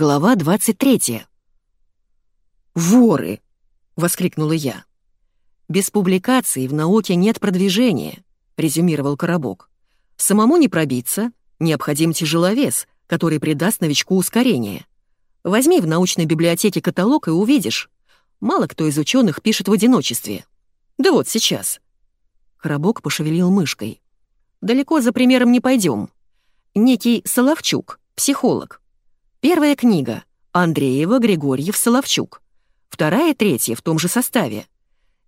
Глава 23. «Воры!» — воскликнула я. «Без публикации в науке нет продвижения», — резюмировал Коробок. «Самому не пробиться, необходим тяжеловес, который придаст новичку ускорение. Возьми в научной библиотеке каталог и увидишь. Мало кто из ученых пишет в одиночестве. Да вот сейчас». Коробок пошевелил мышкой. «Далеко за примером не пойдем. Некий Соловчук, психолог, Первая книга Андреева, Григорьев, Соловчук. Вторая, третья в том же составе.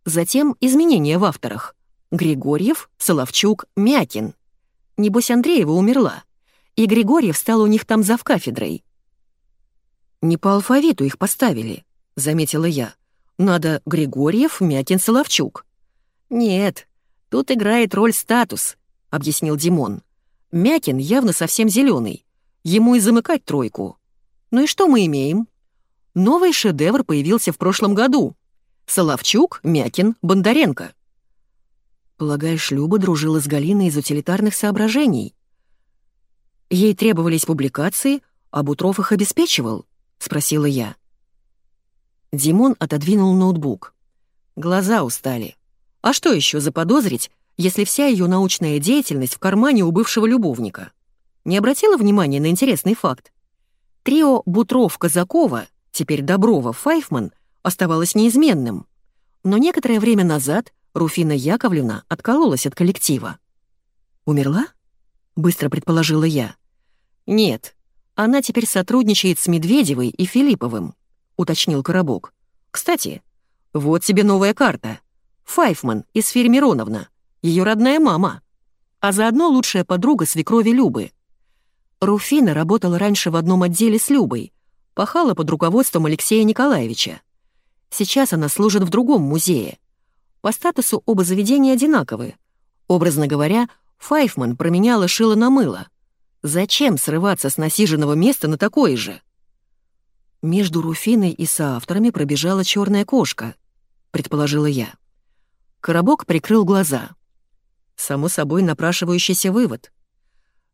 Затем изменения в авторах. Григорьев, Соловчук, Мякин. Небось, Андреева умерла. И Григорьев стал у них там завкафедрой. «Не по алфавиту их поставили», — заметила я. «Надо Григорьев, Мякин, Соловчук». «Нет, тут играет роль статус», — объяснил Димон. «Мякин явно совсем зеленый. Ему и замыкать тройку. Ну и что мы имеем? Новый шедевр появился в прошлом году. Соловчук, Мякин, Бондаренко. Полагаешь, Люба дружила с Галиной из утилитарных соображений? Ей требовались публикации, а Бутров их обеспечивал? Спросила я. Димон отодвинул ноутбук. Глаза устали. А что еще заподозрить, если вся ее научная деятельность в кармане у бывшего любовника? Не обратила внимания на интересный факт? Трио Бутров-Казакова, теперь Доброва-Файфман, оставалось неизменным. Но некоторое время назад Руфина Яковлевна откололась от коллектива. «Умерла?» — быстро предположила я. «Нет, она теперь сотрудничает с Медведевой и Филипповым», — уточнил Коробок. «Кстати, вот тебе новая карта. Файфман из Фермироновна, ее родная мама, а заодно лучшая подруга свекрови Любы. Руфина работала раньше в одном отделе с Любой, пахала под руководством Алексея Николаевича. Сейчас она служит в другом музее. По статусу оба заведения одинаковы. Образно говоря, Файфман променяла шило на мыло. Зачем срываться с насиженного места на такое же? Между Руфиной и соавторами пробежала черная кошка, предположила я. Коробок прикрыл глаза. Само собой напрашивающийся вывод.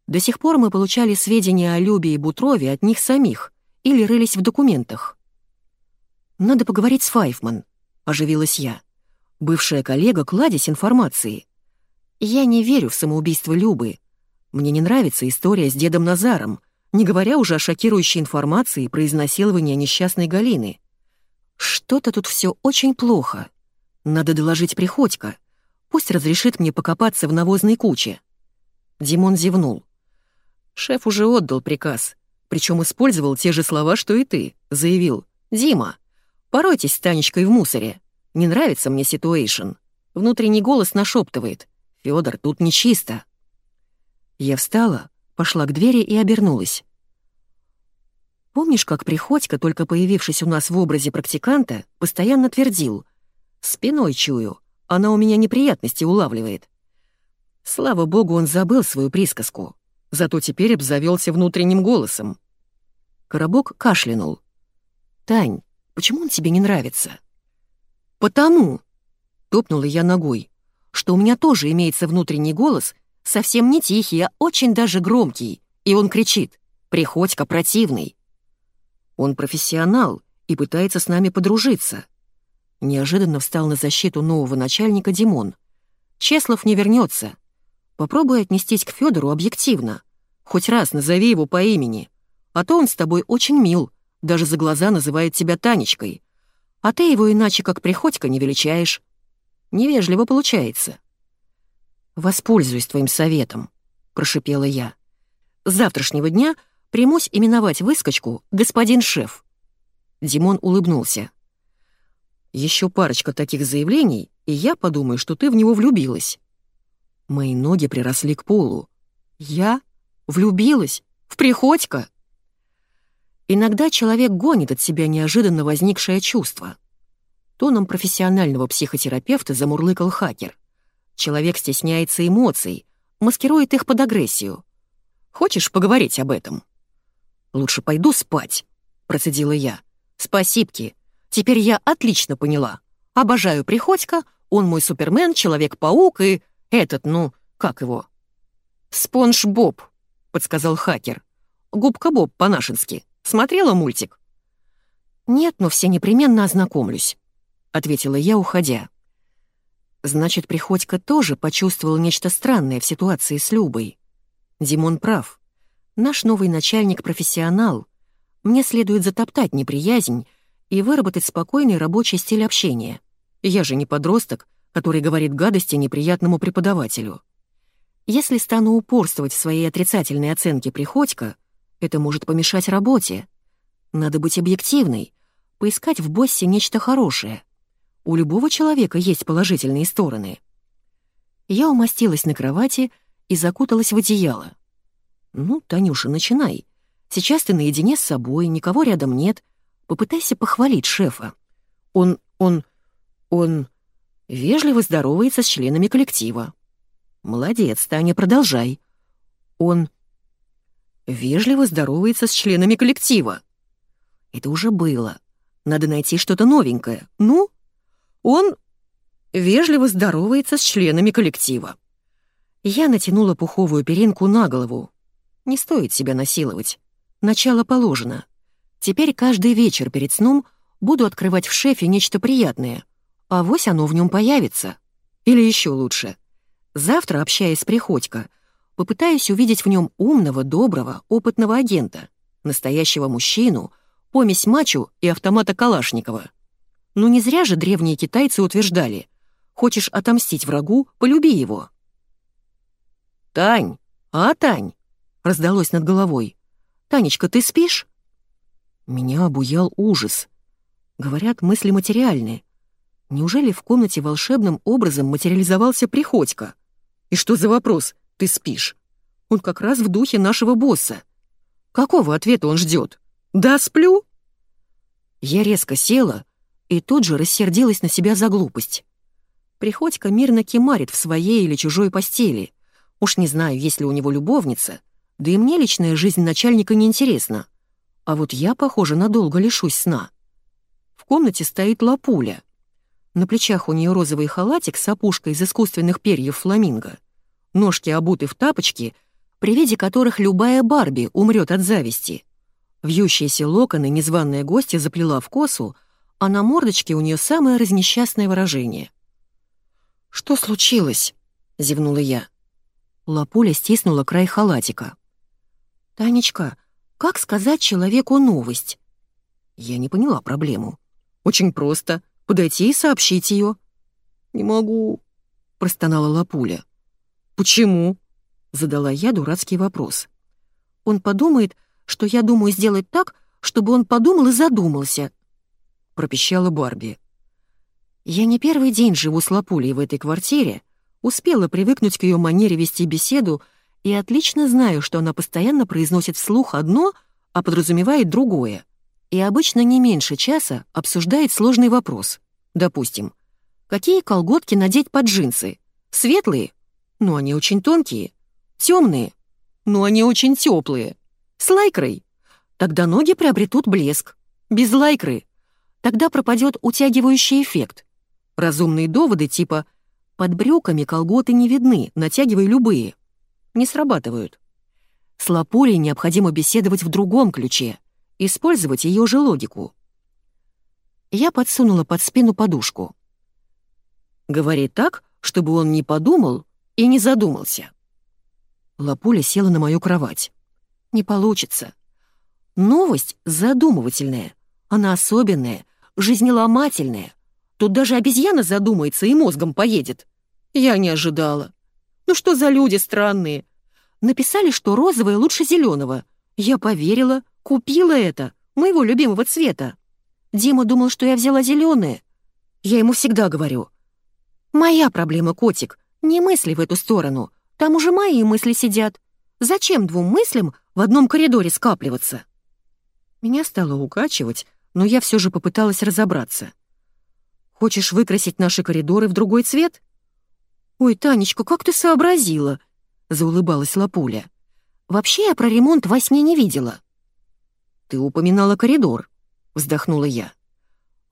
До сих пор мы получали сведения о Любе и Бутрове от них самих или рылись в документах. «Надо поговорить с Файфман», — оживилась я. Бывшая коллега кладезь информации. Я не верю в самоубийство Любы. Мне не нравится история с дедом Назаром, не говоря уже о шокирующей информации про изнасилование несчастной Галины. Что-то тут все очень плохо. Надо доложить Приходько. Пусть разрешит мне покопаться в навозной куче. Димон зевнул. Шеф уже отдал приказ, причем использовал те же слова, что и ты, заявил. «Дима, поройтесь с Танечкой в мусоре. Не нравится мне ситуэйшн». Внутренний голос нашептывает. «Фёдор, тут нечисто». Я встала, пошла к двери и обернулась. Помнишь, как Приходько, только появившись у нас в образе практиканта, постоянно твердил «Спиной чую, она у меня неприятности улавливает». Слава богу, он забыл свою присказку зато теперь обзавелся внутренним голосом. Коробок кашлянул. «Тань, почему он тебе не нравится?» «Потому», — топнула я ногой, «что у меня тоже имеется внутренний голос, совсем не тихий, а очень даже громкий, и он кричит «Приходько противный». Он профессионал и пытается с нами подружиться. Неожиданно встал на защиту нового начальника Димон. Чеслов не вернется. Попробуй отнестись к Федору объективно. Хоть раз назови его по имени. А то он с тобой очень мил, даже за глаза называет тебя Танечкой. А ты его иначе как Приходько не величаешь. Невежливо получается. «Воспользуюсь твоим советом», — прошипела я. «С завтрашнего дня примусь именовать выскочку господин шеф». Димон улыбнулся. Еще парочка таких заявлений, и я подумаю, что ты в него влюбилась. Мои ноги приросли к полу. Я влюбилась в Приходько. Иногда человек гонит от себя неожиданно возникшее чувство. Тоном профессионального психотерапевта замурлыкал хакер. Человек стесняется эмоций, маскирует их под агрессию. Хочешь поговорить об этом? Лучше пойду спать, процедила я. Спасибки. Теперь я отлично поняла. Обожаю Приходько, он мой супермен, Человек-паук и... Этот, ну, как его? Спонж Боб, подсказал хакер. Губка Боб по-нашенски. Смотрела мультик?» «Нет, но все непременно ознакомлюсь», — ответила я, уходя. Значит, Приходько тоже почувствовал нечто странное в ситуации с Любой. Димон прав. Наш новый начальник — профессионал. Мне следует затоптать неприязнь и выработать спокойный рабочий стиль общения. Я же не подросток, который говорит гадости неприятному преподавателю. Если стану упорствовать в своей отрицательной оценке Приходько, это может помешать работе. Надо быть объективной, поискать в боссе нечто хорошее. У любого человека есть положительные стороны. Я умостилась на кровати и закуталась в одеяло. «Ну, Танюша, начинай. Сейчас ты наедине с собой, никого рядом нет. Попытайся похвалить шефа. Он, он, он вежливо здоровается с членами коллектива. Молодец, Таня, продолжай. Он вежливо здоровается с членами коллектива. Это уже было. Надо найти что-то новенькое. Ну, он вежливо здоровается с членами коллектива. Я натянула пуховую перинку на голову. Не стоит себя насиловать. Начало положено. Теперь каждый вечер перед сном буду открывать в шефе нечто приятное. А вось оно в нем появится. Или еще лучше — Завтра, общаясь с Приходько, попытаюсь увидеть в нем умного, доброго, опытного агента, настоящего мужчину, помесь мачо и автомата Калашникова. Ну не зря же древние китайцы утверждали «Хочешь отомстить врагу, полюби его». «Тань! А, Тань!» — раздалось над головой. «Танечка, ты спишь?» Меня обуял ужас. Говорят, мысли материальны. Неужели в комнате волшебным образом материализовался Приходько? И что за вопрос «ты спишь»? Он как раз в духе нашего босса. Какого ответа он ждет? «Да, сплю?» Я резко села и тут же рассердилась на себя за глупость. Приходько мирно кемарит в своей или чужой постели. Уж не знаю, есть ли у него любовница, да и мне личная жизнь начальника не интересна. А вот я, похоже, надолго лишусь сна. В комнате стоит лапуля. На плечах у нее розовый халатик с опушкой из искусственных перьев фламинго. Ножки обуты в тапочки, при виде которых любая Барби умрет от зависти. Вьющиеся локоны незваная гостья заплела в косу, а на мордочке у нее самое разнесчастное выражение. «Что случилось?» — зевнула я. Лапуля стиснула край халатика. «Танечка, как сказать человеку новость?» Я не поняла проблему. «Очень просто подойти и сообщить ее. «Не могу», — простонала Лапуля. «Почему?» — задала я дурацкий вопрос. «Он подумает, что я думаю сделать так, чтобы он подумал и задумался», — пропищала Барби. «Я не первый день живу с Лапулей в этой квартире, успела привыкнуть к ее манере вести беседу и отлично знаю, что она постоянно произносит вслух одно, а подразумевает другое и обычно не меньше часа обсуждает сложный вопрос. Допустим, какие колготки надеть под джинсы? Светлые? Ну, они очень тонкие. Темные? Ну, они очень теплые. С лайкрой? Тогда ноги приобретут блеск. Без лайкры? Тогда пропадет утягивающий эффект. Разумные доводы типа «под брюками колготы не видны, натягивай любые» не срабатывают. С Лапулей необходимо беседовать в другом ключе — использовать ее же логику. Я подсунула под спину подушку. «Говори так, чтобы он не подумал и не задумался». Лапуля села на мою кровать. «Не получится. Новость задумывательная, она особенная, жизнеломательная. Тут даже обезьяна задумается и мозгом поедет. Я не ожидала. Ну что за люди странные? Написали, что розовое лучше зеленого. Я поверила, Купила это, моего любимого цвета. Дима думал, что я взяла зеленые. Я ему всегда говорю. Моя проблема, котик, не мысли в эту сторону. Там уже мои мысли сидят. Зачем двум мыслям в одном коридоре скапливаться? Меня стало укачивать, но я все же попыталась разобраться. Хочешь выкрасить наши коридоры в другой цвет? Ой, Танечка, как ты сообразила? Заулыбалась Лапуля. Вообще я про ремонт во сне не видела. «Ты упоминала коридор», — вздохнула я.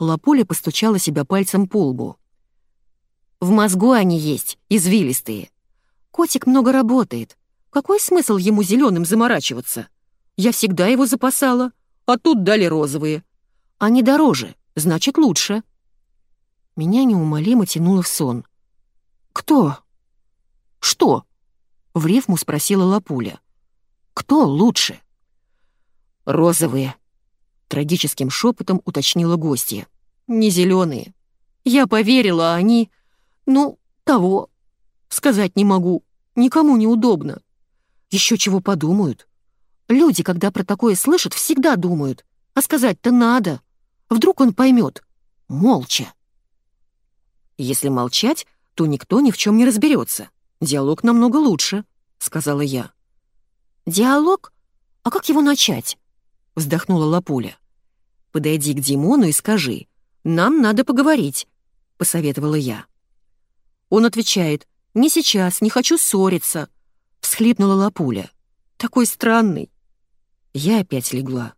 Лапуля постучала себя пальцем по лбу. «В мозгу они есть, извилистые. Котик много работает. Какой смысл ему зеленым заморачиваться? Я всегда его запасала. а тут дали розовые. Они дороже, значит, лучше». Меня неумолимо тянуло в сон. «Кто?» «Что?» — в рифму спросила Лапуля. «Кто лучше?» «Розовые», — трагическим шепотом уточнила гостья. «Не зеленые. Я поверила, а они... Ну, того. Сказать не могу. Никому неудобно. Еще чего подумают. Люди, когда про такое слышат, всегда думают. А сказать-то надо. Вдруг он поймет. Молча. Если молчать, то никто ни в чем не разберется. Диалог намного лучше, сказала я. Диалог? А как его начать? Вздохнула Лапуля. Подойди к Димону и скажи. Нам надо поговорить. — посоветовала я. Он отвечает, «Не сейчас, не хочу ссориться», — всхлипнула Лапуля. «Такой странный». Я опять легла.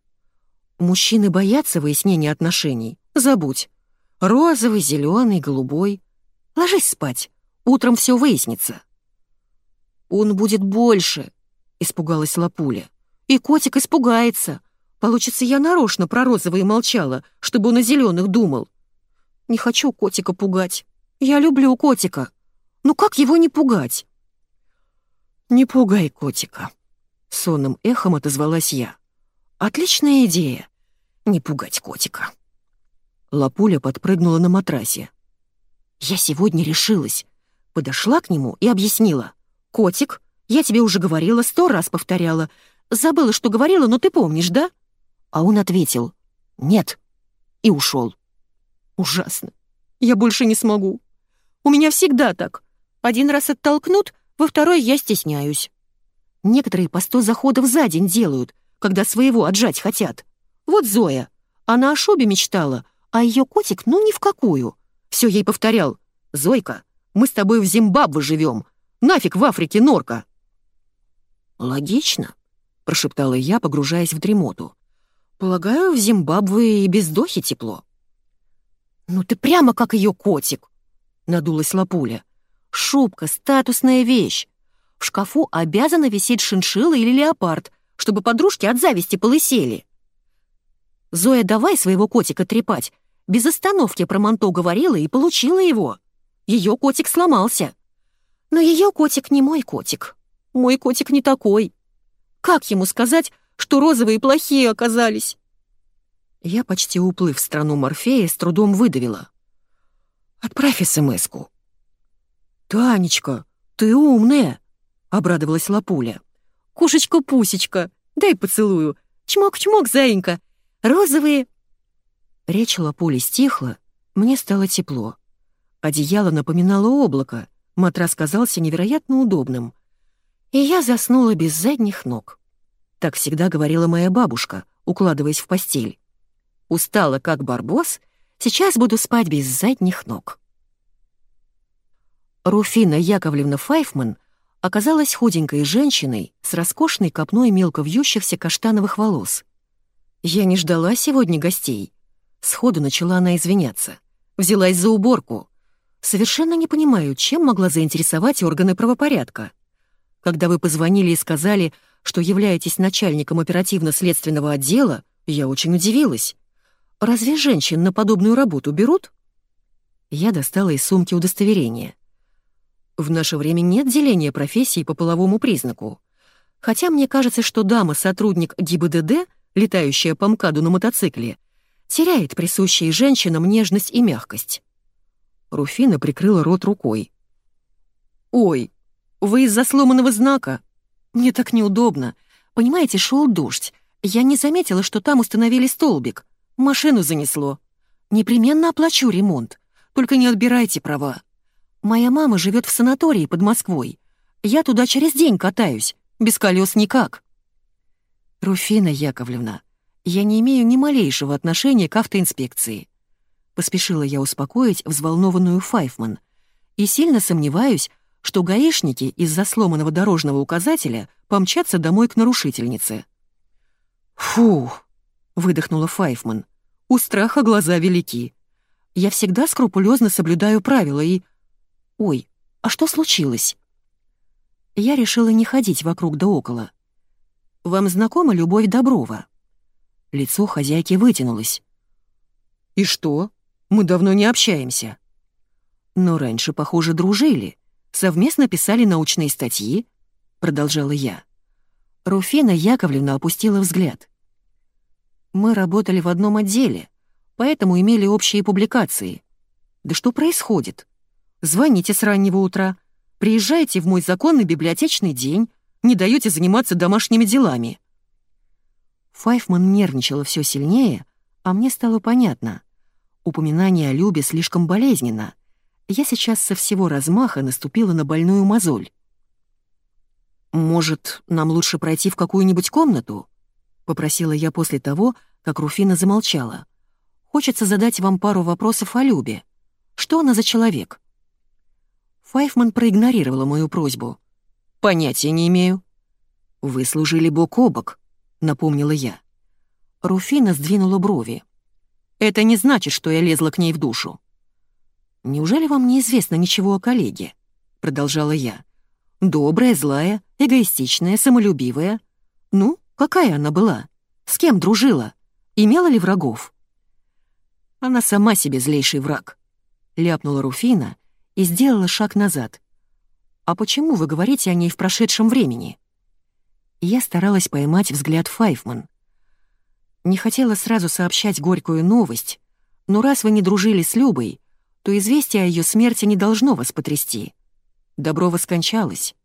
Мужчины боятся выяснения отношений. Забудь. Розовый, зеленый, голубой. Ложись спать. Утром все выяснится. Он будет больше, испугалась Лапуля. И котик испугается. Получится, я нарочно про розовые молчала, чтобы он о зеленых думал. Не хочу котика пугать. Я люблю котика. Ну как его не пугать? Не пугай котика. Сонным эхом отозвалась я. Отличная идея. Не пугать котика. Лапуля подпрыгнула на матрасе. Я сегодня решилась. Подошла к нему и объяснила. «Котик, я тебе уже говорила, сто раз повторяла. Забыла, что говорила, но ты помнишь, да?» А он ответил «Нет» и ушел. Ужасно. Я больше не смогу. У меня всегда так. Один раз оттолкнут, во второй я стесняюсь. Некоторые по сто заходов за день делают, когда своего отжать хотят. Вот Зоя. Она о шубе мечтала, а ее котик ну ни в какую. Все ей повторял. «Зойка, мы с тобой в Зимбабве живем. Нафиг в Африке норка». «Логично», — прошептала я, погружаясь в дремоту. «Полагаю, в Зимбабве и без дохи тепло». «Ну ты прямо как ее котик!» — надулась Лапуля. «Шубка — статусная вещь. В шкафу обязана висеть шиншилла или леопард, чтобы подружки от зависти полысели». «Зоя, давай своего котика трепать!» Без остановки про манто говорила и получила его. Ее котик сломался. Но ее котик не мой котик. Мой котик не такой. Как ему сказать, что розовые плохие оказались? Я, почти уплыв в страну Морфея, с трудом выдавила. «Отправь СМС-ку». «Танечка, ты умная!» — обрадовалась Лапуля. «Кушечка-пусечка, дай поцелую. Чмок-чмок, заинька. Розовые...» Речь Лапули стихла, мне стало тепло. Одеяло напоминало облако, матрас казался невероятно удобным. И я заснула без задних ног. Так всегда говорила моя бабушка, укладываясь в постель. Устала, как барбос, сейчас буду спать без задних ног. Руфина Яковлевна Файфман оказалась худенькой женщиной с роскошной копной мелко вьющихся каштановых волос. Я не ждала сегодня гостей. Сходу начала она извиняться. Взялась за уборку. Совершенно не понимаю, чем могла заинтересовать органы правопорядка. Когда вы позвонили и сказали, что являетесь начальником оперативно-следственного отдела, я очень удивилась. Разве женщин на подобную работу берут? Я достала из сумки удостоверение. В наше время нет деления профессий по половому признаку. Хотя мне кажется, что дама-сотрудник ГИБДД, летающая по МКАДу на мотоцикле, теряет присущие женщинам нежность и мягкость. Руфина прикрыла рот рукой. «Ой, вы из-за сломанного знака? Мне так неудобно. Понимаете, шел дождь. Я не заметила, что там установили столбик. Машину занесло. Непременно оплачу ремонт. Только не отбирайте права. Моя мама живет в санатории под Москвой. Я туда через день катаюсь. Без колес никак. Руфина Яковлевна, я не имею ни малейшего отношения к автоинспекции. Поспешила я успокоить взволнованную Файфман. И сильно сомневаюсь, что гаишники из-за сломанного дорожного указателя помчатся домой к нарушительнице. «Фух!» выдохнула Файфман. «У страха глаза велики. Я всегда скрупулезно соблюдаю правила и... Ой, а что случилось?» Я решила не ходить вокруг да около. «Вам знакома Любовь Доброва?» Лицо хозяйки вытянулось. «И что? Мы давно не общаемся». «Но раньше, похоже, дружили, совместно писали научные статьи», — продолжала я. Руфина Яковлевна опустила взгляд. «Мы работали в одном отделе, поэтому имели общие публикации. Да что происходит? Звоните с раннего утра, приезжайте в мой законный библиотечный день, не даете заниматься домашними делами». Файфман нервничала все сильнее, а мне стало понятно. Упоминание о Любе слишком болезненно. Я сейчас со всего размаха наступила на больную мозоль. «Может, нам лучше пройти в какую-нибудь комнату?» — попросила я после того, как Руфина замолчала. «Хочется задать вам пару вопросов о Любе. Что она за человек?» Файфман проигнорировала мою просьбу. «Понятия не имею». «Вы служили бок о бок», — напомнила я. Руфина сдвинула брови. «Это не значит, что я лезла к ней в душу». «Неужели вам не известно ничего о коллеге?» — продолжала я. «Добрая, злая, эгоистичная, самолюбивая. Ну, какая она была? С кем дружила? Имела ли врагов?» «Она сама себе злейший враг», — ляпнула Руфина и сделала шаг назад. «А почему вы говорите о ней в прошедшем времени?» Я старалась поймать взгляд Файфман. Не хотела сразу сообщать горькую новость, но раз вы не дружили с Любой, то известие о ее смерти не должно вас потрясти. Доброва скончалась.